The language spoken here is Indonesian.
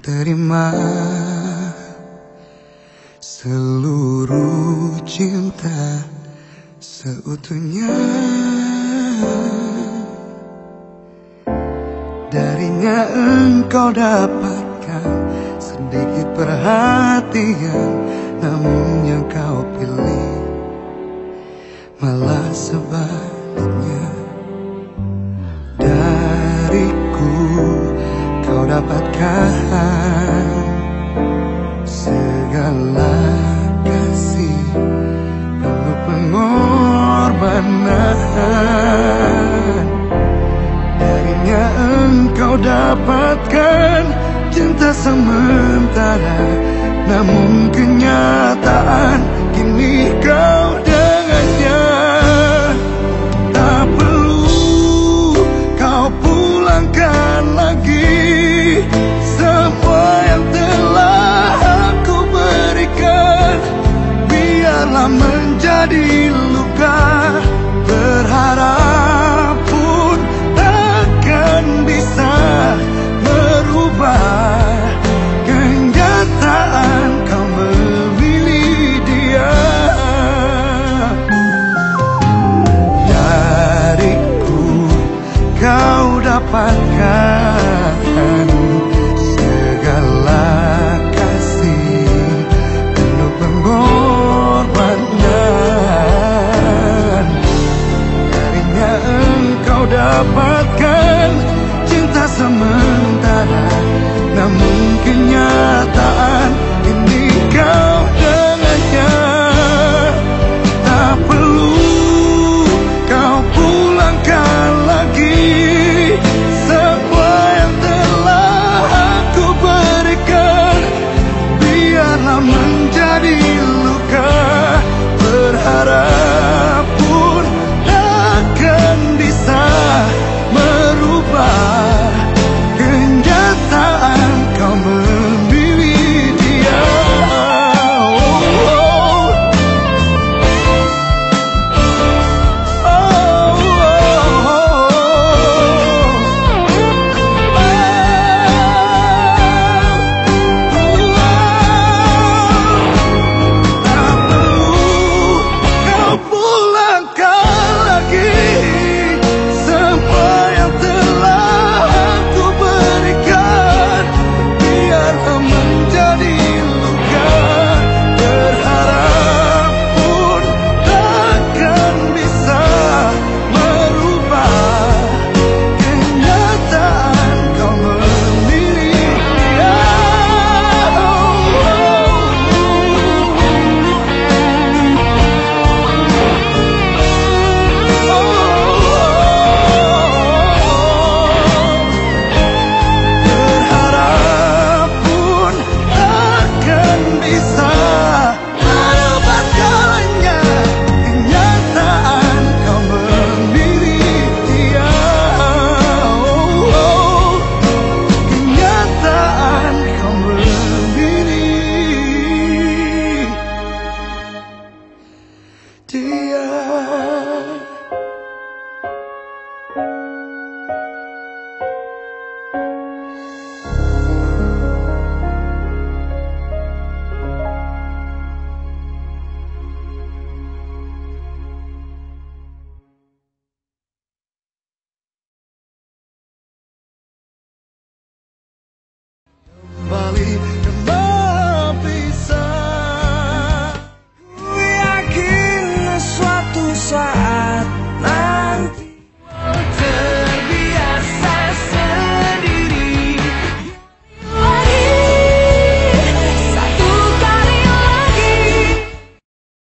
terima seluruh cinta seutuhnya. Darinya engkau dapatkan sedikit perhatian Namun yang kau pilih malah sebab segala kasih penuh pengorbanan. Darinya engkau dapatkan cinta sementara Namun kenyataan kini menjadi luka Berharap pun takkan bisa merubah Kenyataan kau memilih dia. Dariku kau dapatkan Namun kenyataan ini kau dengannya. Tak perlu kau pulangkan lagi. Semua yang telah aku berikan Biarlah menjadi luka. Berharap